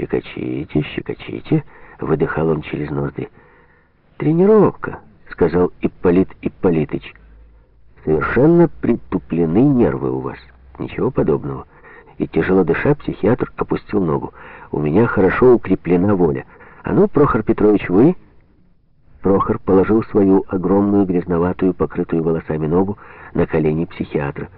«Щекочите, щекочите», — выдыхал он через ноздри. «Тренировка», — сказал Ипполит Ипполитыч. «Совершенно притуплены нервы у вас. Ничего подобного». И тяжело дыша, психиатр опустил ногу. «У меня хорошо укреплена воля. А ну, Прохор Петрович, вы...» Прохор положил свою огромную грязноватую, покрытую волосами ногу на колени психиатра.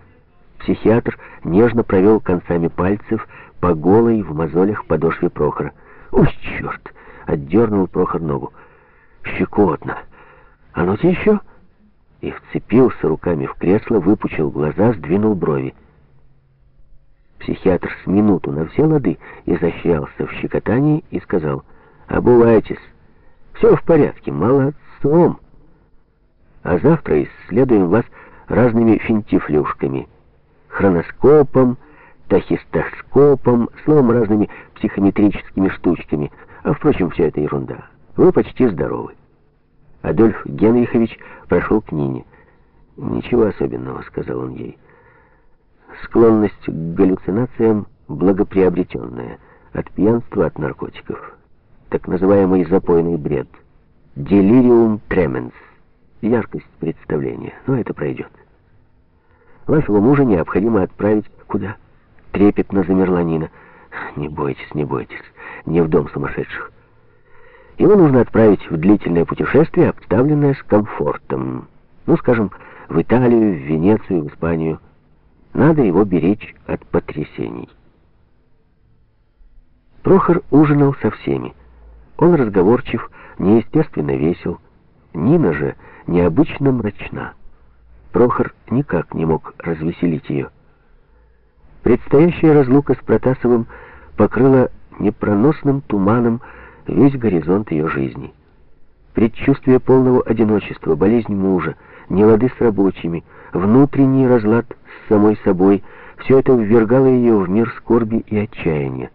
Психиатр нежно провел концами пальцев по голой в мозолях подошве Прохора. «Уж черт!» — отдернул Прохор ногу. «Щекотно! А ну-те еще!» И вцепился руками в кресло, выпучил глаза, сдвинул брови. Психиатр с минуту на все лады изощрялся в щекотании и сказал «Обувайтесь». Все в порядке, молодцом. А завтра исследуем вас разными финтифлюшками. Хроноскопом, тахистоскопом, словом, разными психометрическими штучками. А, впрочем, все это ерунда. Вы почти здоровы. Адольф Генрихович прошел к Нине. «Ничего особенного», — сказал он ей. «Склонность к галлюцинациям благоприобретенная, от пьянства, от наркотиков» так называемый запойный бред. Делириум тременс. Яркость представления. Но это пройдет. Вашего мужа необходимо отправить куда? Трепетно замерла Нина. Не бойтесь, не бойтесь. Не в дом сумасшедших. Его нужно отправить в длительное путешествие, обставленное с комфортом. Ну, скажем, в Италию, в Венецию, в Испанию. Надо его беречь от потрясений. Прохор ужинал со всеми. Он разговорчив, неестественно весел. Нина же необычно мрачна. Прохор никак не мог развеселить ее. Предстоящая разлука с Протасовым покрыла непроносным туманом весь горизонт ее жизни. Предчувствие полного одиночества, болезнь мужа, нелады с рабочими, внутренний разлад с самой собой — все это ввергало ее в мир скорби и отчаяния.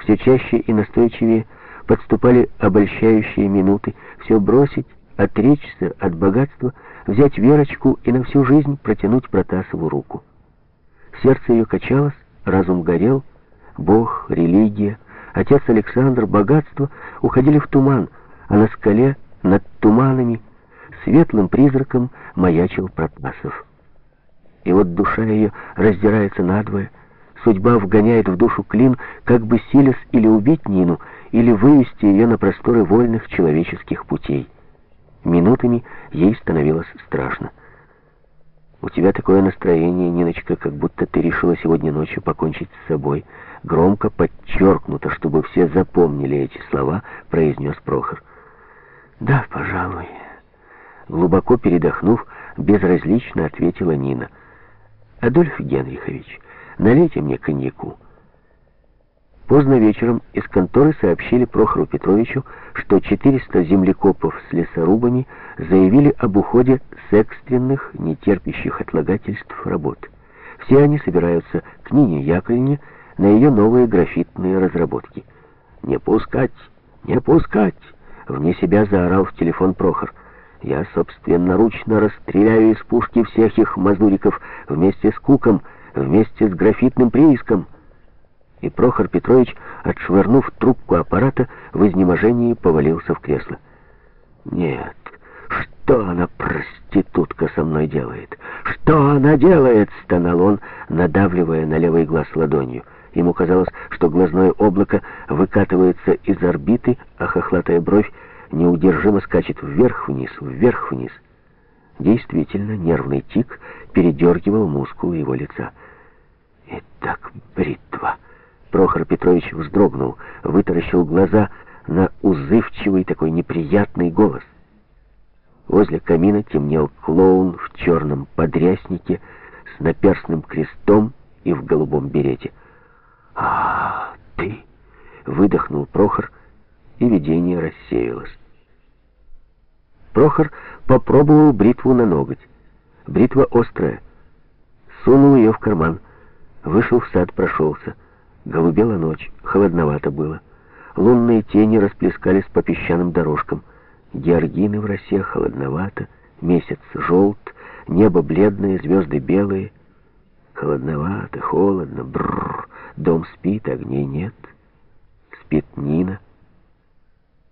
Все чаще и настойчивее — Подступали обольщающие минуты. Все бросить, отречься от богатства, взять Верочку и на всю жизнь протянуть Протасову руку. Сердце ее качалось, разум горел, Бог, религия, отец Александр, богатство уходили в туман, а на скале, над туманами, светлым призраком маячил Протасов. И вот душа ее раздирается надвое, Судьба вгоняет в душу клин, как бы силясь или убить Нину, или вывести ее на просторы вольных человеческих путей. Минутами ей становилось страшно. «У тебя такое настроение, Ниночка, как будто ты решила сегодня ночью покончить с собой». Громко, подчеркнуто, чтобы все запомнили эти слова, произнес Прохор. «Да, пожалуй». Глубоко передохнув, безразлично ответила Нина. «Адольф Генрихович, налейте мне коньяку». Поздно вечером из конторы сообщили Прохору Петровичу, что 400 землекопов с лесорубами заявили об уходе с экстренных, нетерпящих отлагательств работ. Все они собираются к Нине Яковлевне на ее новые графитные разработки. «Не пускать! Не пускать!» Вне себя заорал в телефон Прохор. «Я собственноручно расстреляю из пушки всех их мазуриков вместе с Куком, вместе с графитным прииском» и Прохор Петрович, отшвырнув трубку аппарата, в изнеможении повалился в кресло. «Нет, что она, проститутка, со мной делает? Что она делает?» — стонал он, надавливая на левый глаз ладонью. Ему казалось, что глазное облако выкатывается из орбиты, а хохлатая бровь неудержимо скачет вверх-вниз, вверх-вниз. Действительно, нервный тик передергивал мускулы его лица. «Итак, бритва!» Прохор Петрович вздрогнул, вытаращил глаза на узывчивый такой неприятный голос. Возле камина темнел клоун в черном подряснике с наперстным крестом и в голубом берете. «А, ты!» — выдохнул Прохор, и видение рассеялось. Прохор попробовал бритву на ноготь. Бритва острая. Сунул ее в карман. Вышел в сад, прошелся. Голубела ночь, холодновато было. Лунные тени расплескались по песчаным дорожкам. Георгины в росе холодновато, месяц желт, небо бледное, звезды белые. Холодновато, холодно, бррр, дом спит, огней нет —